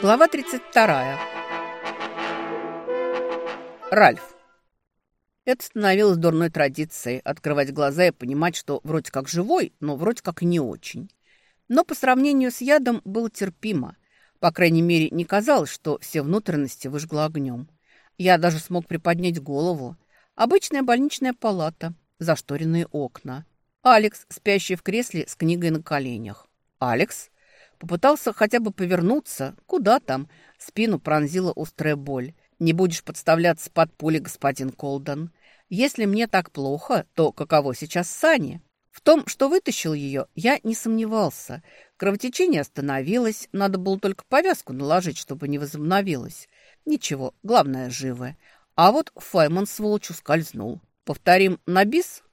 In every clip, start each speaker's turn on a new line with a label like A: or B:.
A: Глава 32. Ральф. Это становилось дурной традицией – открывать глаза и понимать, что вроде как живой, но вроде как не очень. Но по сравнению с ядом было терпимо. По крайней мере, не казалось, что все внутренности выжгло огнем. Я даже смог приподнять голову. Обычная больничная палата, зашторенные окна. Алекс, спящий в кресле с книгой на коленях. «Алекс?» Попытался хотя бы повернуться. Куда там? Спину пронзила острая боль. Не будешь подставляться под пули, господин Колден. Если мне так плохо, то каково сейчас Сане? В том, что вытащил ее, я не сомневался. Кровотечение остановилось, надо было только повязку наложить, чтобы не возобновилось. Ничего, главное, живое. А вот Файман, сволочь, скользнул. Повторим на бис?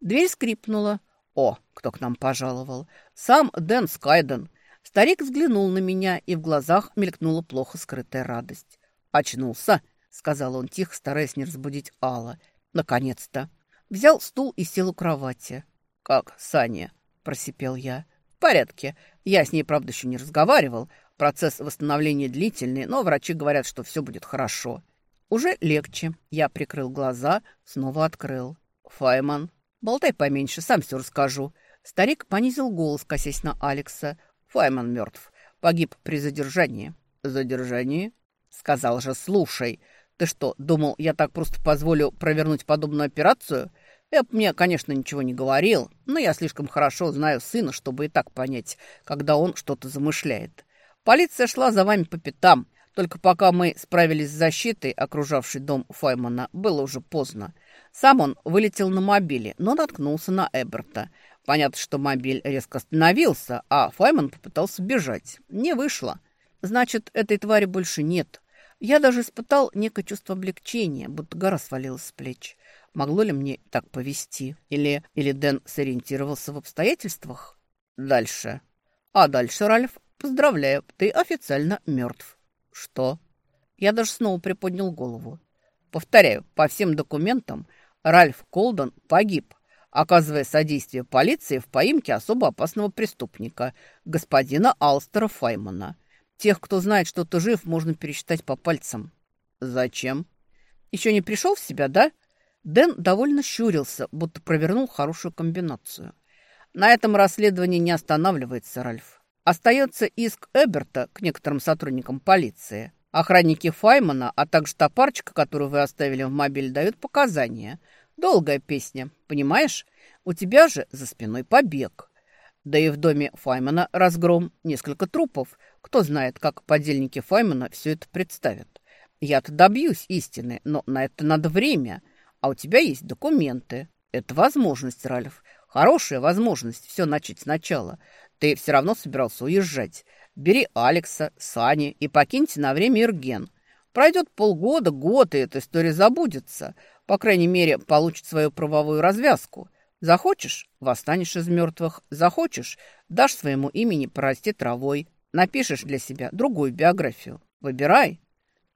A: Дверь скрипнула. О, кто к нам пожаловал? Сам Дэн Скайден. Старик взглянул на меня, и в глазах мелькнула плохо скрытая радость. «Очнулся», — сказал он тихо, стараясь не разбудить Алла. «Наконец-то». Взял стул и сел у кровати. «Как, Саня?» – просипел я. «В порядке. Я с ней, правда, еще не разговаривал. Процесс восстановления длительный, но врачи говорят, что все будет хорошо». Уже легче. Я прикрыл глаза, снова открыл. «Файман, болтай поменьше, сам все расскажу». Старик понизил голос, косясь на Алекса. Файман мертв. Погиб при задержании». «Задержании?» «Сказал же, слушай. Ты что, думал, я так просто позволю провернуть подобную операцию?» Эп мне, конечно, ничего не говорил, но я слишком хорошо знаю сына, чтобы и так понять, когда он что-то замышляет. Полиция шла за вами по пятам. Только пока мы справились с защитой, окружавшей дом Файмана, было уже поздно. Сам он вылетел на мобиле, но наткнулся на Эберта. Понятно, что мобиль резко остановился, а Файман попытался бежать. Не вышло. Значит, этой твари больше нет. Я даже испытал некое чувство облегчения, будто гора свалилась с плеч. Могло ли мне так повести? Или, или Дэн сориентировался в обстоятельствах? Дальше. А дальше, Ральф, поздравляю, ты официально мертв. Что? Я даже снова приподнял голову. Повторяю, по всем документам Ральф Колдон погиб оказывая содействие полиции в поимке особо опасного преступника, господина Алстера Файмана. Тех, кто знает, что ты жив, можно пересчитать по пальцам. Зачем? Еще не пришел в себя, да? Дэн довольно щурился, будто провернул хорошую комбинацию. На этом расследование не останавливается, Ральф. Остается иск Эберта к некоторым сотрудникам полиции. Охранники Файмана, а также та парочка, которую вы оставили в мобиле, дают показания – Долгая песня, понимаешь? У тебя же за спиной побег. Да и в доме Файмана разгром, несколько трупов. Кто знает, как подельники Файмана все это представят. Я-то добьюсь истины, но на это надо время. А у тебя есть документы. Это возможность, Ральф. Хорошая возможность все начать сначала. Ты все равно собирался уезжать. Бери Алекса, Сани и покиньте на время Ирген. Пройдет полгода, год, и эта история забудется. По крайней мере, получит свою правовую развязку. Захочешь – восстанешь из мертвых. Захочешь – дашь своему имени порасти травой. Напишешь для себя другую биографию. Выбирай.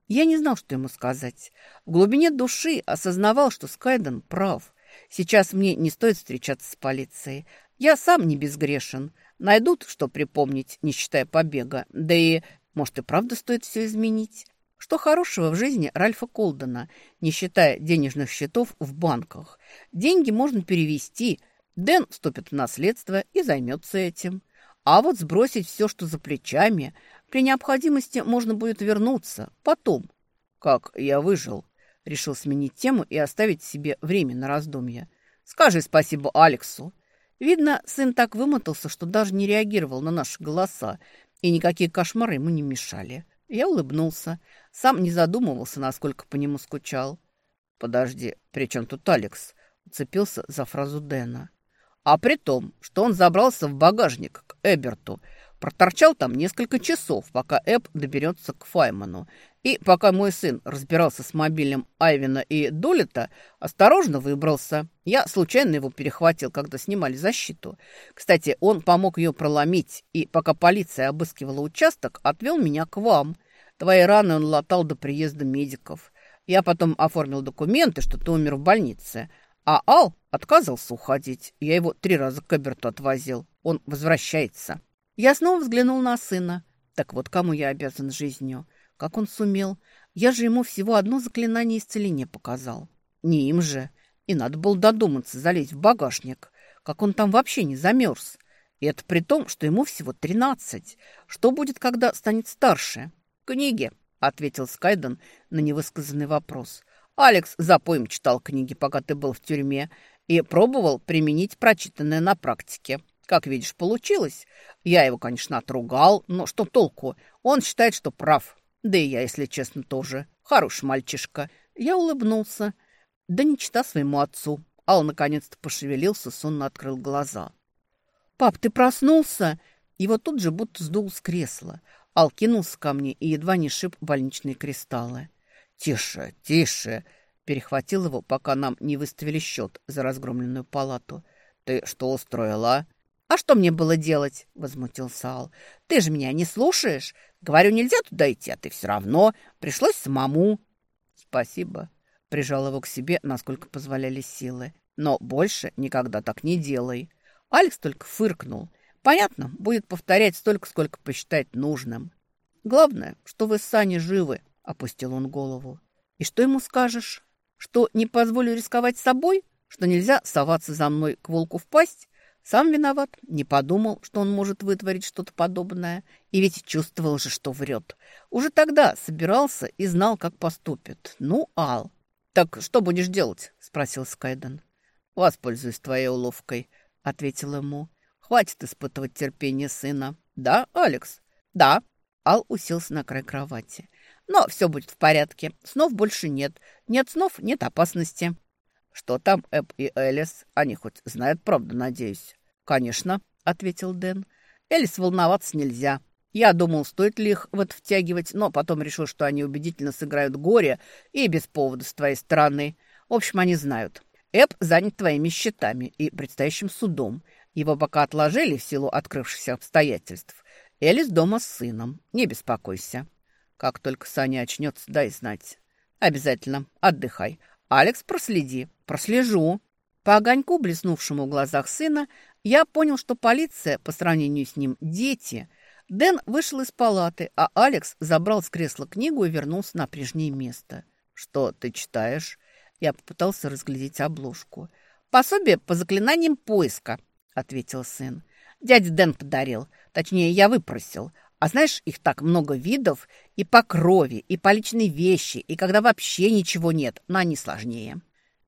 A: Я не знал, что ему сказать. В глубине души осознавал, что Скайден прав. Сейчас мне не стоит встречаться с полицией. Я сам не безгрешен. Найдут, что припомнить, не считая побега. Да и, может, и правда стоит все изменить. Что хорошего в жизни Ральфа Колдена, не считая денежных счетов в банках? Деньги можно перевести. Дэн вступит в наследство и займется этим. А вот сбросить все, что за плечами, при необходимости можно будет вернуться. Потом. Как я выжил? Решил сменить тему и оставить себе время на раздумье. Скажи спасибо Алексу. Видно, сын так вымотался, что даже не реагировал на наши голоса, и никакие кошмары ему не мешали. Я улыбнулся. Сам не задумывался, насколько по нему скучал. «Подожди, при чем тут Алекс?» Уцепился за фразу Дэна. «А при том, что он забрался в багажник к Эберту, проторчал там несколько часов, пока Эб доберется к Файману. И пока мой сын разбирался с мобилем Айвина и Долита, осторожно выбрался. Я случайно его перехватил, когда снимали защиту. Кстати, он помог ее проломить, и пока полиция обыскивала участок, отвел меня к вам. Твои раны он латал до приезда медиков. Я потом оформил документы, что ты умер в больнице. А Ал отказался уходить. Я его три раза к Эберту отвозил. Он возвращается. Я снова взглянул на сына. Так вот, кому я обязан жизнью? Как он сумел? Я же ему всего одно заклинание исцеления показал. Не им же. И надо было додуматься залезть в багажник. Как он там вообще не замерз. И это при том, что ему всего тринадцать. Что будет, когда станет старше? Книги, ответил Скайден на невысказанный вопрос. Алекс за поем читал книги, пока ты был в тюрьме, и пробовал применить прочитанное на практике. Как видишь, получилось. Я его, конечно, отругал, но что толку? Он считает, что прав. Да и я, если честно, тоже. Хороший мальчишка. Я улыбнулся. Да не чита своему отцу. Ал наконец-то пошевелился, сонно открыл глаза. «Пап, ты проснулся?» Его тут же будто сдул с кресла. Ал кинулся ко мне и едва не шиб больничные кристаллы. «Тише, тише!» Перехватил его, пока нам не выставили счет за разгромленную палату. «Ты что устроила?» «А что мне было делать?» – возмутился Ал. «Ты же меня не слушаешь. Говорю, нельзя туда идти, а ты все равно. Пришлось самому». «Спасибо», – прижал его к себе, насколько позволяли силы. «Но больше никогда так не делай». Алекс только фыркнул. «Понятно, будет повторять столько, сколько посчитает нужным». «Главное, что вы с Саней живы», – опустил он голову. «И что ему скажешь? Что не позволю рисковать собой? Что нельзя соваться за мной к волку в пасть?» Сам виноват, не подумал, что он может вытворить что-то подобное. И ведь чувствовал же, что врет. Уже тогда собирался и знал, как поступит. Ну, Ал. «Так что будешь делать?» – спросил Скайден. «Воспользуюсь твоей уловкой», – ответил ему. «Хватит испытывать терпение сына». «Да, Алекс?» «Да». Ал уселся на край кровати. «Но все будет в порядке. Снов больше нет. Нет снов, нет опасности». «Что там Эб и Элис? Они хоть знают правду, надеюсь?» «Конечно», — ответил Дэн. «Элис волноваться нельзя. Я думал, стоит ли их в это втягивать, но потом решил, что они убедительно сыграют горе и без повода с твоей стороны. В общем, они знают. Эб занят твоими счетами и предстоящим судом. Его пока отложили в силу открывшихся обстоятельств. Элис дома с сыном. Не беспокойся. Как только Саня очнется, дай знать. Обязательно. Отдыхай. Алекс, проследи. Прослежу. По огоньку, блеснувшему в глазах сына, я понял, что полиция, по сравнению с ним, дети. Дэн вышел из палаты, а Алекс забрал с кресла книгу и вернулся на прежнее место. «Что ты читаешь?» Я попытался разглядеть обложку. «Пособие по заклинаниям поиска», — ответил сын. «Дядя Дэн подарил. Точнее, я выпросил. А знаешь, их так много видов. И по крови, и по личной вещи, и когда вообще ничего нет, но они сложнее».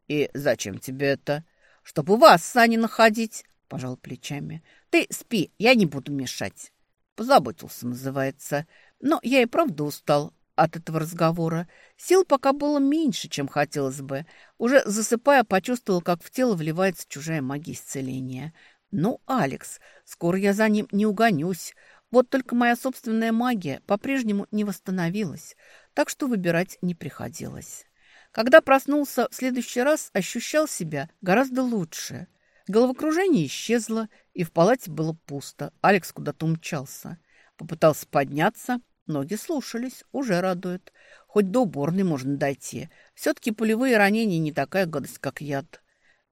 A: «И зачем тебе это?» «Чтобы вас, Сани, находить», — пожал плечами. «Ты спи, я не буду мешать». «Позаботился, называется. Но я и правда устал от этого разговора. Сил пока было меньше, чем хотелось бы. Уже засыпая, почувствовал, как в тело вливается чужая магия исцеления. Ну, Алекс, скоро я за ним не угонюсь. Вот только моя собственная магия по-прежнему не восстановилась, так что выбирать не приходилось. Когда проснулся в следующий раз, ощущал себя гораздо лучше. Головокружение исчезло, и в палате было пусто. Алекс куда-то умчался. Попытался подняться, ноги слушались, уже радует. Хоть до уборной можно дойти. Все-таки пулевые ранения не такая гадость, как яд.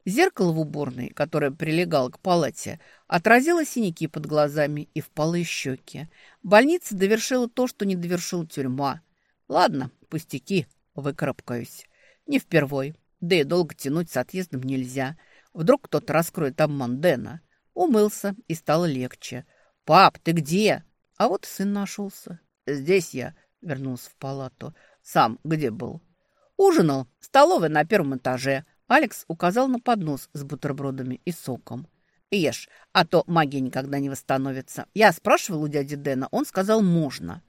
A: Зеркало в уборной, которое прилегало к палате, отразило синяки под глазами и впалые щеки. Больница довершила то, что не довершила тюрьма. Ладно, пустяки, выкарабкаюсь. Не впервой. Да и долго тянуть с отъездом нельзя. Вдруг кто-то раскроет обман Дэна. Умылся, и стало легче. «Пап, ты где?» А вот сын нашелся. «Здесь я», — вернулся в палату. «Сам где был?» «Ужинал. Столовая на первом этаже». Алекс указал на поднос с бутербродами и соком. «Ешь, а то магия никогда не восстановится. Я спрашивал у дяди Дэна, он сказал, можно».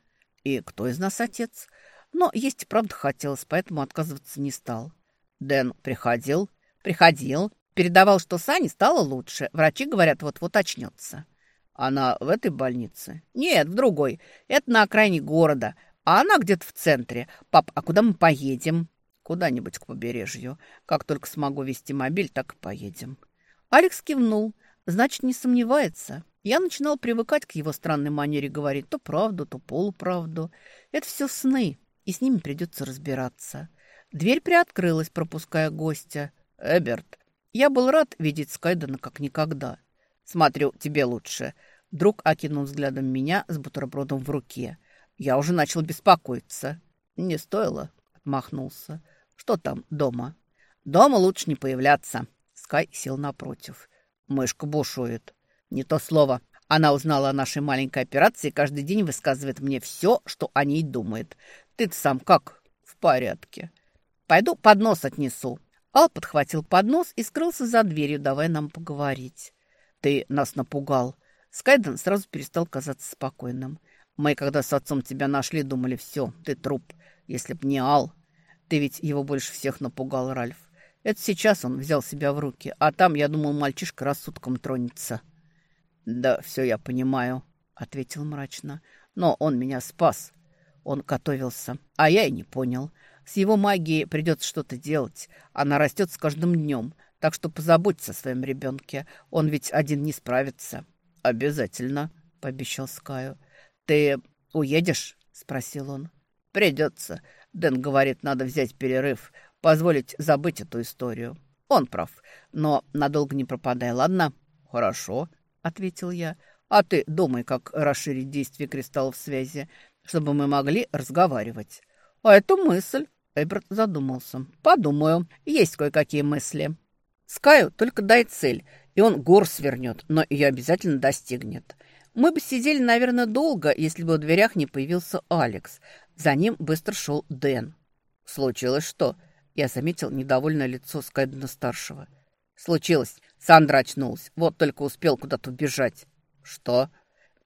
A: «И кто из нас отец?» Но есть правда хотелось, поэтому отказываться не стал. Дэн приходил, приходил, передавал, что Сане стало лучше. Врачи говорят, вот-вот очнется. Она в этой больнице? Нет, в другой. Это на окраине города. А она где-то в центре. Пап, а куда мы поедем? Куда-нибудь к побережью. Как только смогу вести мобиль, так и поедем. Алекс кивнул. Значит, не сомневается. Я начинал привыкать к его странной манере говорить то правду, то полуправду. Это все сны и с ними придется разбираться. Дверь приоткрылась, пропуская гостя. «Эберт, я был рад видеть Скайдена как никогда. Смотрю, тебе лучше». Друг окинул взглядом меня с бутербродом в руке. Я уже начал беспокоиться. «Не стоило», — отмахнулся. «Что там дома?» «Дома лучше не появляться». Скай сел напротив. Мышка бушует. «Не то слово. Она узнала о нашей маленькой операции и каждый день высказывает мне все, что о ней думает. Ты-то сам как?» «В порядке». «Пойду поднос отнесу». Ал подхватил поднос и скрылся за дверью, давая нам поговорить. «Ты нас напугал». Скайден сразу перестал казаться спокойным. «Мы, когда с отцом тебя нашли, думали, все, ты труп. Если б не Ал. Ты ведь его больше всех напугал, Ральф. Это сейчас он взял себя в руки, а там, я думал, мальчишка рассудком тронется». «Да, все я понимаю», — ответил мрачно. «Но он меня спас. Он готовился, а я и не понял. С его магией придется что-то делать. Она растет с каждым днем, так что позаботься о своем ребенке. Он ведь один не справится». «Обязательно», — пообещал Скаю. «Ты уедешь?» — спросил он. «Придется. Дэн говорит, надо взять перерыв, позволить забыть эту историю. Он прав, но надолго не пропадай, ладно?» «Хорошо», — ответил я. «А ты думай, как расширить действие кристаллов связи, чтобы мы могли разговаривать». «А это мысль», — Эберт задумался. «Подумаю. Есть кое-какие мысли». «Скаю только дай цель, и он гор свернет, но ее обязательно достигнет. Мы бы сидели, наверное, долго, если бы в дверях не появился Алекс. За ним быстро шел Дэн. «Случилось что?» Я заметил недовольное лицо Скайдена-старшего. «Случилось. Сандра очнулась. Вот только успел куда-то убежать». «Что?»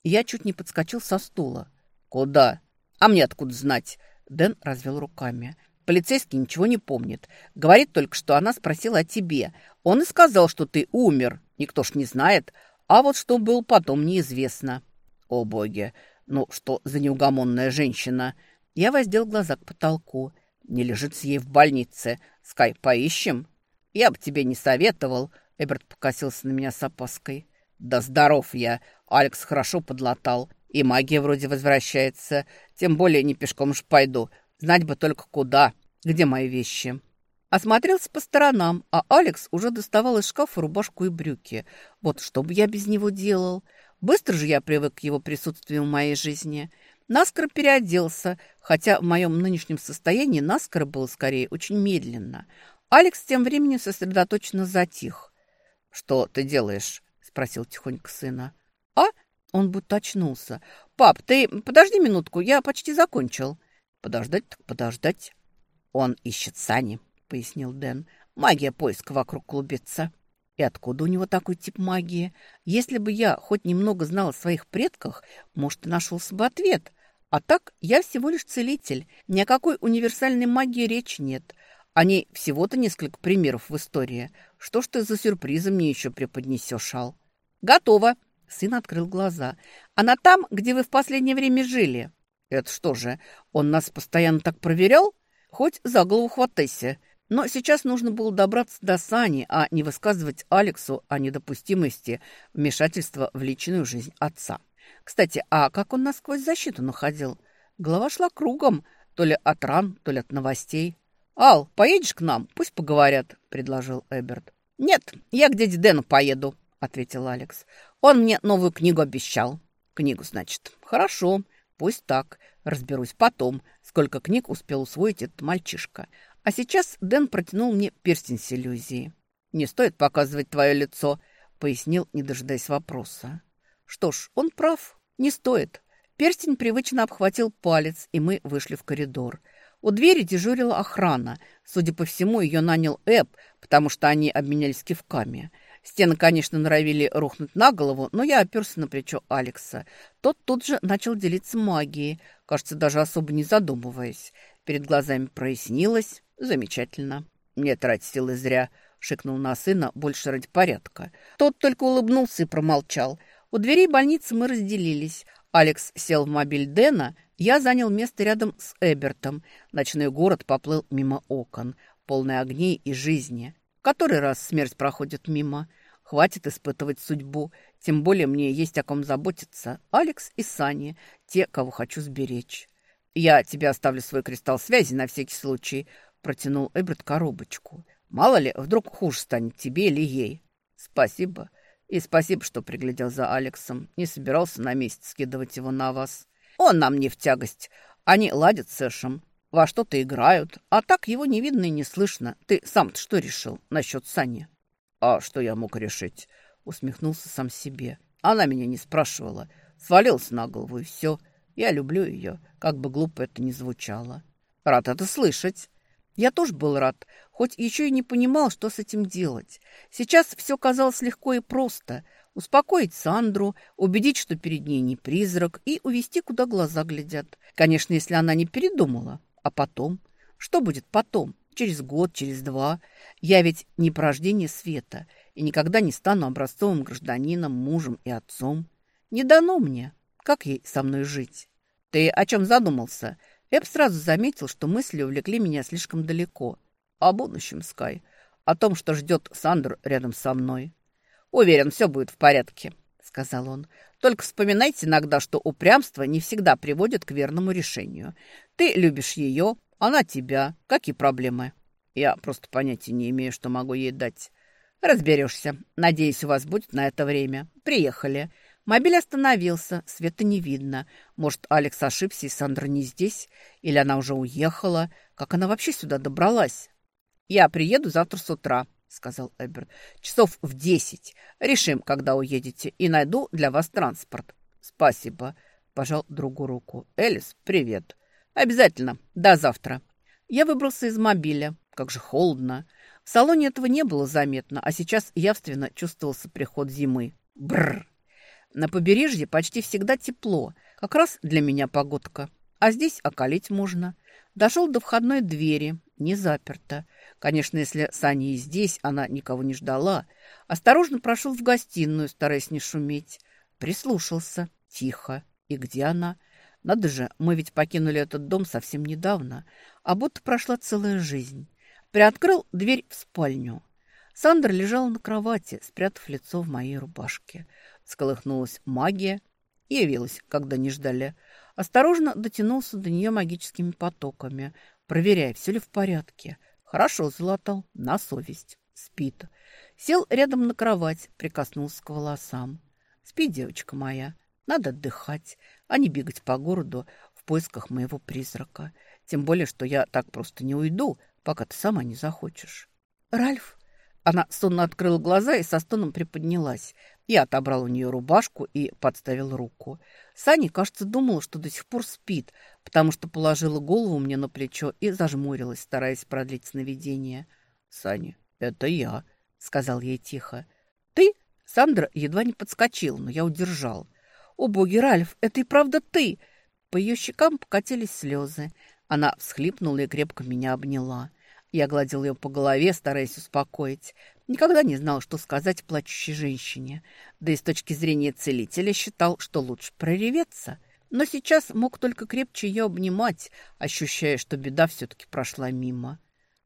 A: Я чуть не подскочил со стула. «Куда?» «А мне откуда знать?» Дэн развел руками. Полицейский ничего не помнит. Говорит только, что она спросила о тебе. Он и сказал, что ты умер. Никто ж не знает. А вот что был потом, неизвестно. О, боги! Ну, что за неугомонная женщина? Я воздел глаза к потолку. Не лежит с ей в больнице. Скай, поищем? Я бы тебе не советовал. Эберт покосился на меня с опаской. Да здоров я. Алекс хорошо подлатал. И магия вроде возвращается. Тем более не пешком ж пойду. Знать бы только куда. Где мои вещи?» Осмотрелся по сторонам, а Алекс уже доставал из шкафа рубашку и брюки. Вот что бы я без него делал? Быстро же я привык к его присутствию в моей жизни. Наскоро переоделся, хотя в моем нынешнем состоянии наскоро было скорее очень медленно. Алекс тем временем сосредоточенно затих. «Что ты делаешь?» – спросил тихонько сына. «А?» – он будто очнулся. «Пап, ты подожди минутку, я почти закончил». «Подождать так подождать». «Он ищет Сани», — пояснил Дэн. «Магия поиска вокруг клубится». И откуда у него такой тип магии? Если бы я хоть немного знала о своих предках, может, и нашелся бы ответ. А так я всего лишь целитель. Ни о какой универсальной магии речи нет. О ней всего-то несколько примеров в истории. Что ж ты за сюрпризы мне еще преподнесешь, Ал? «Готово!» Сын открыл глаза. «Она там, где вы в последнее время жили?» «Это что же, он нас постоянно так проверял?» Хоть за голову хватайся. Но сейчас нужно было добраться до Сани, а не высказывать Алексу о недопустимости вмешательства в личную жизнь отца. Кстати, а как он насквозь защиту находил? Голова шла кругом, то ли от ран, то ли от новостей. «Ал, поедешь к нам? Пусть поговорят», — предложил Эберт. «Нет, я к дяде Дэну поеду», — ответил Алекс. «Он мне новую книгу обещал». «Книгу, значит. Хорошо, пусть так. Разберусь потом, сколько книг успел усвоить этот мальчишка. А сейчас Дэн протянул мне перстень с иллюзией. «Не стоит показывать твое лицо», — пояснил, не дожидаясь вопроса. «Что ж, он прав. Не стоит». Перстень привычно обхватил палец, и мы вышли в коридор. У двери дежурила охрана. Судя по всему, ее нанял Эб, потому что они обменялись кивками. Стены, конечно, норовили рухнуть на голову, но я оперся на плечо Алекса. Тот тут же начал делиться магией, кажется, даже особо не задумываясь. Перед глазами прояснилось. Замечательно. Не трать силы зря, шикнул на сына, больше ради порядка. Тот только улыбнулся и промолчал. У дверей больницы мы разделились. Алекс сел в мобиль Дэна, я занял место рядом с Эбертом. Ночной город поплыл мимо окон, полный огней и жизни. Который раз смерть проходит мимо. Хватит испытывать судьбу. Тем более мне есть о ком заботиться. Алекс и Сани, те, кого хочу сберечь. «Я тебе оставлю свой кристалл связи на всякий случай», — протянул Эберт коробочку. «Мало ли, вдруг хуже станет тебе или ей». «Спасибо. И спасибо, что приглядел за Алексом. Не собирался на месяц скидывать его на вас. Он нам не в тягость. Они ладят с Эшем, во что-то играют. А так его не видно и не слышно. Ты сам-то что решил насчет Сани? А что я мог решить? Усмехнулся сам себе. Она меня не спрашивала. Свалился на голову и все. Я люблю ее, как бы глупо это ни звучало. Рад это слышать. Я тоже был рад, хоть еще и не понимал, что с этим делать. Сейчас все казалось легко и просто. Успокоить Сандру, убедить, что перед ней не призрак, и увести, куда глаза глядят. Конечно, если она не передумала. А потом? Что будет потом? Через год, через два? Я ведь не порождение света и никогда не стану образцовым гражданином, мужем и отцом. Не дано мне. Как ей со мной жить? Ты о чем задумался? Эб сразу заметил, что мысли увлекли меня слишком далеко. О будущем, Скай. О том, что ждет Сандр рядом со мной. «Уверен, все будет в порядке», — сказал он. «Только вспоминайте иногда, что упрямство не всегда приводит к верному решению. Ты любишь ее, она тебя. Какие проблемы?» «Я просто понятия не имею, что могу ей дать». «Разберешься. Надеюсь, у вас будет на это время. Приехали. Мобиль остановился, света не видно. Может, Алекс ошибся, и Сандра не здесь? Или она уже уехала? Как она вообще сюда добралась? «Я приеду завтра с утра», — сказал Эберт. «Часов в десять. Решим, когда уедете, и найду для вас транспорт». «Спасибо», — пожал другу руку. «Элис, привет». «Обязательно. До завтра». Я выбрался из мобиля. Как же холодно. В салоне этого не было заметно, а сейчас явственно чувствовался приход зимы. Бррр. На побережье почти всегда тепло, как раз для меня погодка. А здесь околеть можно. Дошел до входной двери, не заперто. Конечно, если Саня и здесь, она никого не ждала. Осторожно прошел в гостиную, стараясь не шуметь. Прислушался. Тихо. И где она? Надо же, мы ведь покинули этот дом совсем недавно, а будто прошла целая жизнь. Приоткрыл дверь в спальню. Сандра лежала на кровати, спрятав лицо в моей рубашке. Сколыхнулась магия и явилась, когда не ждали. Осторожно дотянулся до нее магическими потоками, проверяя, все ли в порядке. Хорошо залатал, на совесть. Спит. Сел рядом на кровать, прикоснулся к волосам. Спи, девочка моя, надо отдыхать, а не бегать по городу в поисках моего призрака. Тем более, что я так просто не уйду, пока ты сама не захочешь. Ральф, она сонно открыла глаза и со стоном приподнялась. Я отобрал у нее рубашку и подставил руку. Саня, кажется, думала, что до сих пор спит, потому что положила голову мне на плечо и зажмурилась, стараясь продлить сновидение. «Саня, это я», — сказал ей тихо. «Ты?» Сандра едва не подскочила, но я удержал. «О, боги, Ральф, это и правда ты!» По ее щекам покатились слезы. Она всхлипнула и крепко меня обняла. Я гладил ее по голове, стараясь успокоить. Никогда не знал, что сказать плачущей женщине. Да и с точки зрения целителя считал, что лучше прореветься. Но сейчас мог только крепче ее обнимать, ощущая, что беда все-таки прошла мимо.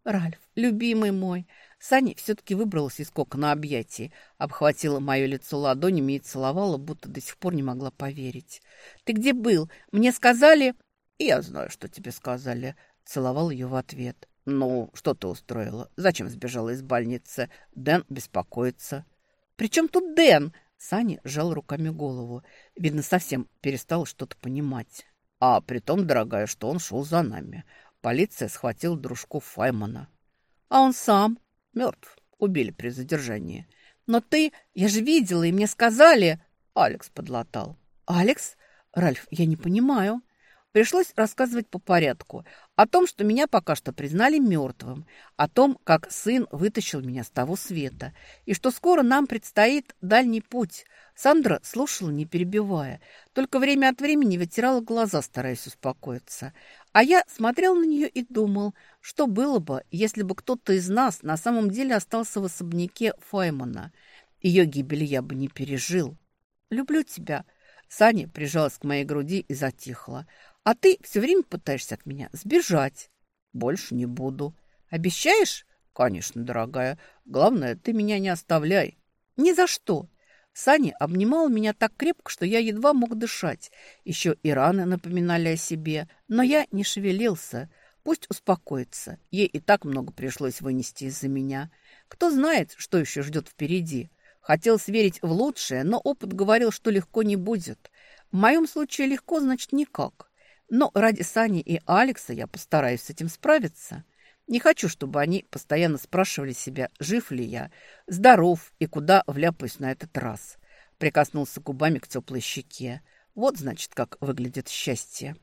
A: «Ральф, любимый мой!» Саня все-таки выбралась из кокона объятий, обхватила мое лицо ладонями и целовала, будто до сих пор не могла поверить. «Ты где был? Мне сказали...» «Я знаю, что тебе сказали», — целовал ее в ответ. «Ну, что ты устроила? Зачем сбежала из больницы? Дэн беспокоится». «При чем тут Дэн?» Саня сжал руками голову. Видно, совсем перестал что-то понимать. «А при том, дорогая, что он шел за нами. Полиция схватила дружку Файмана». «А он сам?» «Мертв. Убили при задержании». «Но ты... Я же видела, и мне сказали...» Алекс подлатал. «Алекс? Ральф, я не понимаю». Пришлось рассказывать по порядку. О том, что меня пока что признали мертвым. О том, как сын вытащил меня с того света. И что скоро нам предстоит дальний путь. Сандра слушала, не перебивая. Только время от времени вытирала глаза, стараясь успокоиться. А я смотрел на нее и думал, что было бы, если бы кто-то из нас на самом деле остался в особняке Файмана. Ее гибель я бы не пережил. «Люблю тебя», Саня прижалась к моей груди и затихла. А ты все время пытаешься от меня сбежать. Больше не буду. Обещаешь? Конечно, дорогая. Главное, ты меня не оставляй. Ни за что. Саня обнимал меня так крепко, что я едва мог дышать. Еще и раны напоминали о себе. Но я не шевелился. Пусть успокоится. Ей и так много пришлось вынести из-за меня. Кто знает, что еще ждет впереди. Хотелось верить в лучшее, но опыт говорил, что легко не будет. В моем случае легко, значит, никак. Но ради Сани и Алекса я постараюсь с этим справиться. Не хочу, чтобы они постоянно спрашивали себя, жив ли я, здоров и куда вляпаюсь на этот раз. Прикоснулся губами к теплой щеке. Вот, значит, как выглядит счастье.